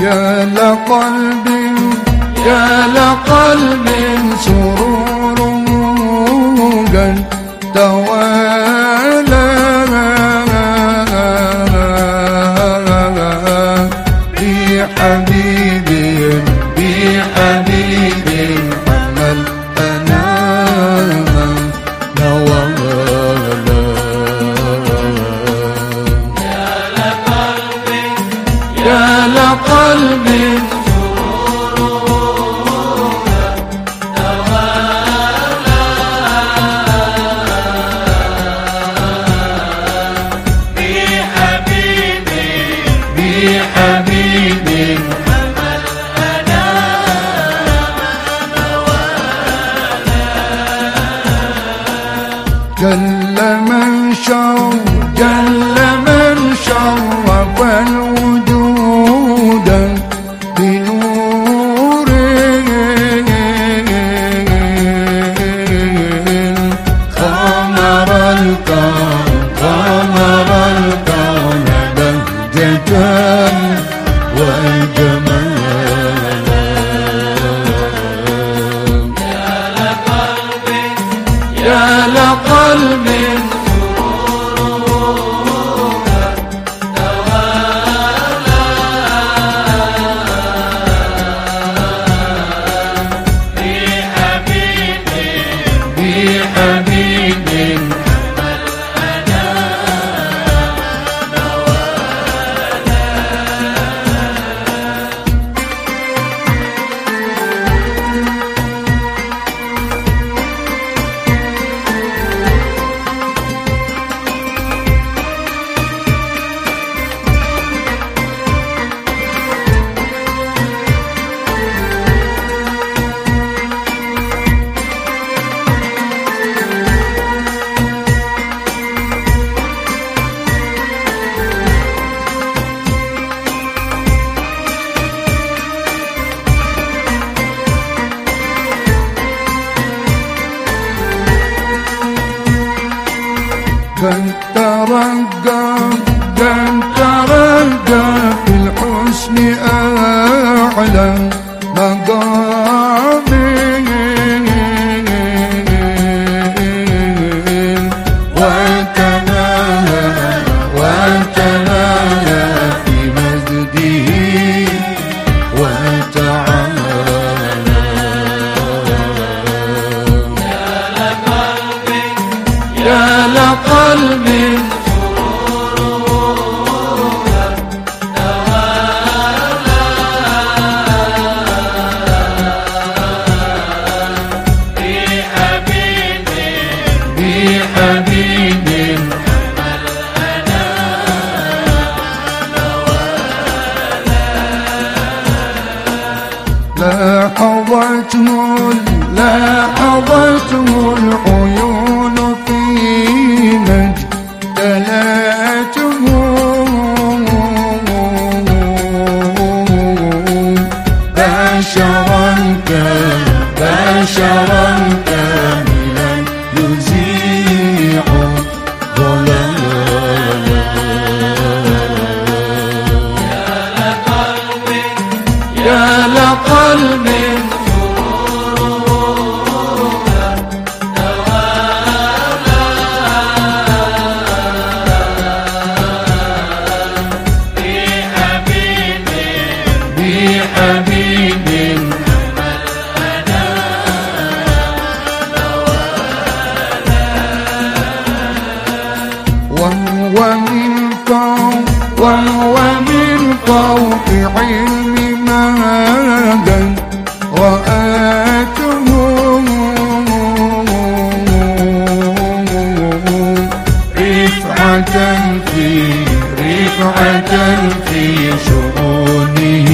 يا لقلب يا لقلب سرور قد توالى جل من شر جل من شرف والجمال كان ترقى كان ترقى في الحسن أعلى مقام وتناهى لا حظته لا حظته العيون في مجدلاته بشرا بشرا ومن فوق وهو من فوق علم مادا رآته رفعة في رفعة في شؤونه.